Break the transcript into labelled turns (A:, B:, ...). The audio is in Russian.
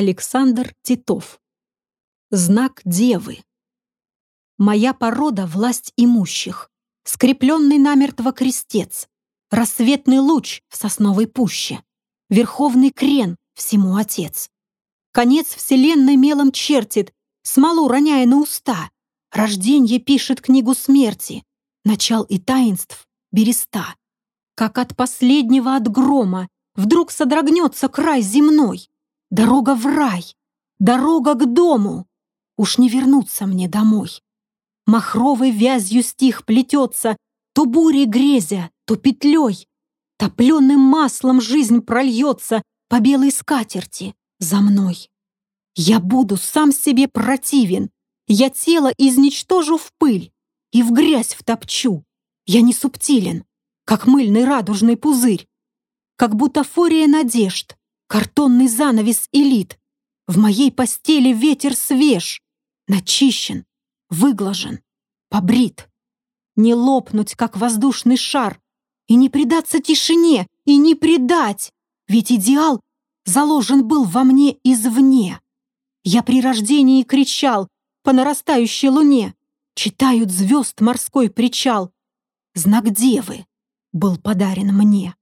A: Александр Титов. Знак Девы. Моя порода — власть имущих, скрепленный намертво крестец, рассветный луч в сосновой пуще, верховный крен всему отец. Конец вселенной мелом чертит, смолу роняя на уста, рожденье пишет книгу смерти, начал и таинств береста. Как от последнего от грома вдруг содрогнется край земной, дорога в рай, дорога к дому, уж не вернуться мне домой. Махровой вязью стих плетется, то бурей грезя, то петлей. Топленым маслом жизнь прольется по белой скатерти за мной. Я буду сам себе противен, я тело изничтожу в пыль и в грязь втопчу. Я не субтилен, как мыльный радужный пузырь, как бутафория надежд, картонный занавес элит. В моей постели ветер свеж, начищен, выглажен, побрит. Не лопнуть, как воздушный шар, и не предаться тишине, и не предать, ведь идеал заложен был во мне извне. Я при рождении кричал по нарастающей луне, читают звезд морской причал. Знак девы был подарен мне.